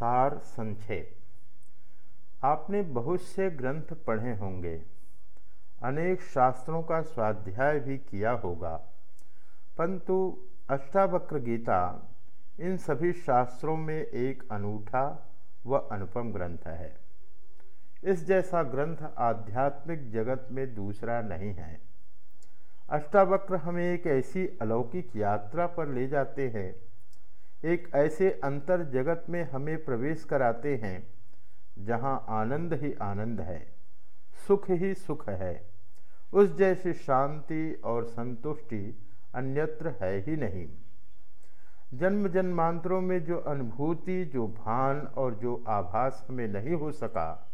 सार संक्षेप आपने बहुत से ग्रंथ पढ़े होंगे। अनेक शास्त्रों का स्वाध्याय भी किया होगा। परंतु अष्टावक्र गीता इन सभी शास्त्रों में एक अनूठा व अनुपम ग्रंथ है। इस जैसा ग्रंथ आध्यात्मिक जगत में दूसरा नहीं है। अष्टावक्र हमें एक ऐसी अलौकिक यात्रा पर ले जाते हैं एक ऐसे अंतर जगत में हमें प्रवेश कराते हैं, जहाँ आनंद ही आनंद है, सुख ही सुख है। उस जैसी शांति और संतुष्टि अन्यत्र है ही नहीं। जन्म जन्मांतरों में जो अनुभूति, जो भान और जो आभास हमें नहीं हो सका,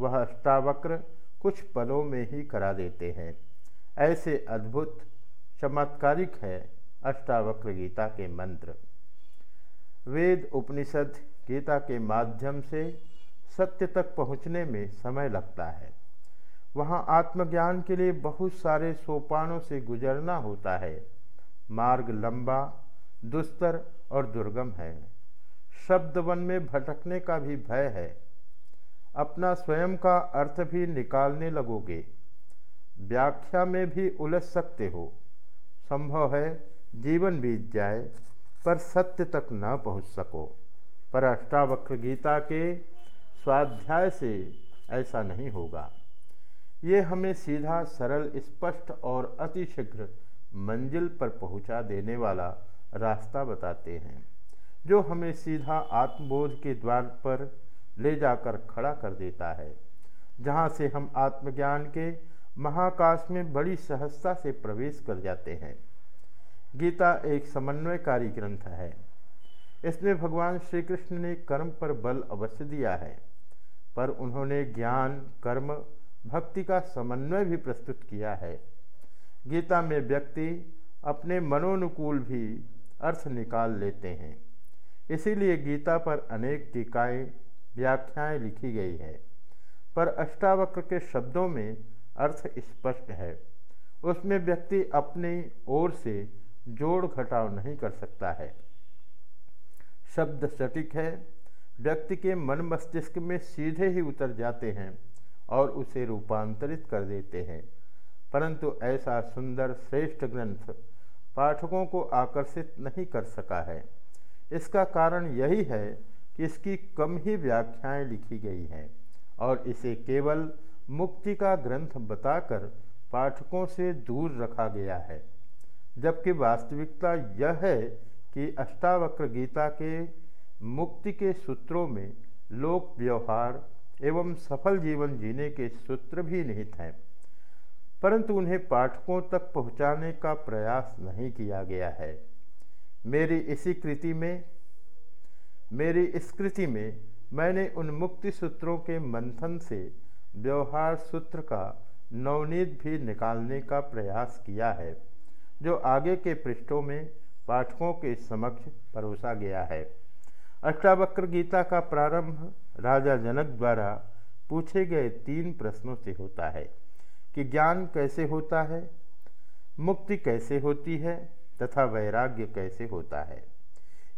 वह अष्टावक्र कुछ पलों में ही करा देते हैं। ऐसे अद्भुत, चमत्कारिक है अष्टावक्र गीता के मंत्र। वेद उपनिषद गीता के माध्यम से सत्य तक पहुँचने में समय लगता है। वहाँ आत्मज्ञान के लिए बहुत सारे सोपानों से गुजरना होता है। मार्ग लंबा, दुस्तर और दुर्गम है। शब्द वन में भटकने का भी भय है। अपना स्वयं का अर्थ भी निकालने लगोगे। व्याख्या में भी उलझ सकते हो। संभव है जीवन बीत जाए। पर सत्य तक न पहुँच सको। पर अष्टावक्र गीता के स्वाध्याय से ऐसा नहीं होगा। ये हमें सीधा, सरल, स्पष्ट और अतिशीघ्र मंजिल पर पहुँचा देने वाला रास्ता बताते हैं, जो हमें सीधा आत्मबोध के द्वार पर ले जाकर खड़ा कर देता है, जहाँ से हम आत्मज्ञान के महाकाश में बड़ी सहजता से प्रवेश कर जाते हैं। गीता एक समन्वयकारी ग्रंथ है। इसमें भगवान श्री कृष्ण ने कर्म पर बल अवश्य दिया है, पर उन्होंने ज्ञान, कर्म, भक्ति का समन्वय भी प्रस्तुत किया है। गीता में व्यक्ति अपने मनोनुकूल भी अर्थ निकाल लेते हैं। इसीलिए गीता पर अनेक टीकाएँ, व्याख्याएँ लिखी गई है, पर अष्टावक्र के शब्दों में अर्थ स्पष्ट है। उसमें व्यक्ति अपनी ओर से जोड़ घटाव नहीं कर सकता है। शब्द सटीक है। व्यक्ति के मन मस्तिष्क में सीधे ही उतर जाते हैं और उसे रूपांतरित कर देते हैं। परंतु ऐसा सुंदर श्रेष्ठ ग्रंथ पाठकों को आकर्षित नहीं कर सका है। इसका कारण यही है कि इसकी कम ही व्याख्याएँ लिखी गई हैं और इसे केवल मुक्ति का ग्रंथ बताकर पाठकों से दूर रखा गया है। जबकि वास्तविकता यह है कि अष्टावक्र गीता के मुक्ति के सूत्रों में लोक व्यवहार एवं सफल जीवन जीने के सूत्र भी निहित हैं, परंतु उन्हें पाठकों तक पहुँचाने का प्रयास नहीं किया गया है। मेरी इसी कृति में, मेरी इस कृति में मैंने उन मुक्ति सूत्रों के मंथन से व्यवहार सूत्र का नवनीत भी निकालने का प्रयास किया है। जो आगे के पृष्ठों में पाठकों के समक्ष परोसा गया है। अष्टावक्र गीता का प्रारंभ राजा जनक द्वारा पूछे गए तीन प्रश्नों से होता है कि ज्ञान कैसे होता है, मुक्ति कैसे होती है तथा वैराग्य कैसे होता है।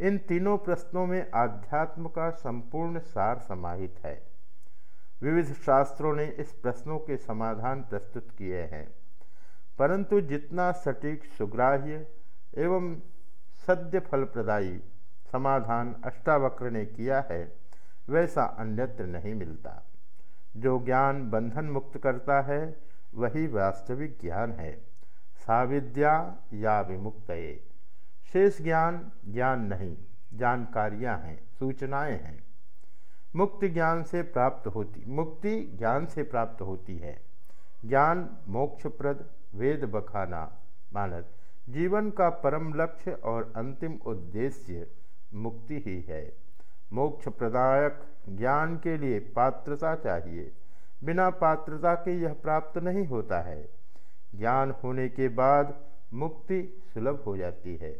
इन तीनों प्रश्नों में आध्यात्म का संपूर्ण सार समाहित है। विविध शास्त्रों ने इस प्रश्नों के समाधान प्रस्तुत किए हैं। परंतु जितना सटीक सुग्राह्य एवं सद्य फलप्रदायी समाधान अष्टावक्र ने किया है, वैसा अन्यत्र नहीं मिलता। जो ज्ञान बंधन मुक्त करता है, वही वास्तविक ज्ञान है। साविद्या या विमुक्त शेष ज्ञान ज्ञान नहीं, जानकारियाँ हैं, सूचनाएँ हैं। मुक्ति ज्ञान से प्राप्त होती, मुक्ति ज्ञान से प्राप्त होती है। ज्ञान मोक्षप्रद वेद बखाना मानत जीवन का परम लक्ष्य और अंतिम उद्देश्य मुक्ति ही है। मोक्ष प्रदायक ज्ञान के लिए पात्रता चाहिए। बिना पात्रता के यह प्राप्त नहीं होता है। ज्ञान होने के बाद मुक्ति सुलभ हो जाती है।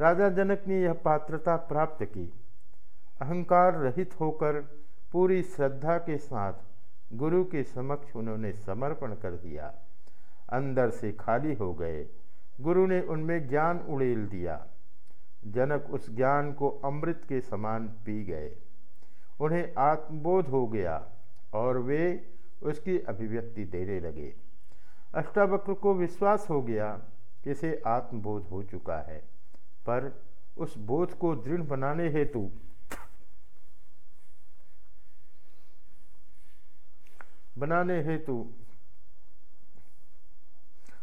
राजा जनक ने यह पात्रता प्राप्त की। अहंकार रहित होकर पूरी श्रद्धा के साथ गुरु के समक्ष उन्होंने समर्पण कर दिया। अंदर से खाली हो गए। गुरु ने उनमें ज्ञान उड़ेल दिया। जनक उस ज्ञान को अमृत के समान पी गए। उन्हें आत्मबोध हो गया और वे उसकी अभिव्यक्ति देने लगे। अष्टावक्र को विश्वास हो गया कि इसे आत्मबोध हो चुका है। पर उस बोध को दृढ़ बनाने हेतु बनाने हेतु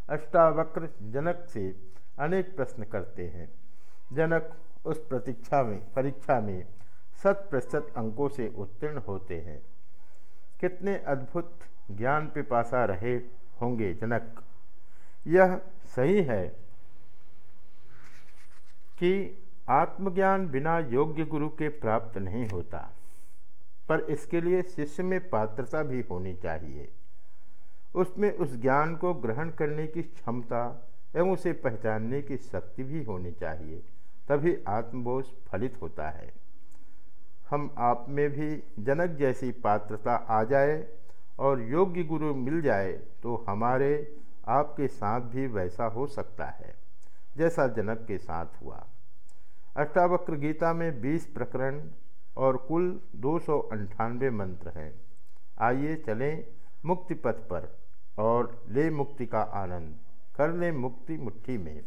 अष्टावक्र जनक से अनेक प्रश्न करते हैं। जनक उस प्रतीक्षा में, परीक्षा में शत प्रतिशत अंकों से उत्तीर्ण होते हैं। कितने अद्भुत ज्ञान पिपासा रहे होंगे जनक। यह सही है कि आत्मज्ञान बिना योग्य गुरु के प्राप्त नहीं होता, पर इसके लिए शिष्य में पात्रता भी होनी चाहिए। उसमें उस ज्ञान को ग्रहण करने की क्षमता एवं उसे पहचानने की शक्ति भी होनी चाहिए, तभी आत्मबोध फलित होता है। हम आप में भी जनक जैसी पात्रता आ जाए और योग्य गुरु मिल जाए तो हमारे आपके साथ भी वैसा हो सकता है, जैसा जनक के साथ हुआ। अष्टावक्र गीता में 20 प्रकरण और कुल दो सौ अठानवे मंत्र हैं। आइए चलें मुक्ति पथ पर और ले मुक्ति का आनंद। कर ले मुक्ति मुट्ठी में।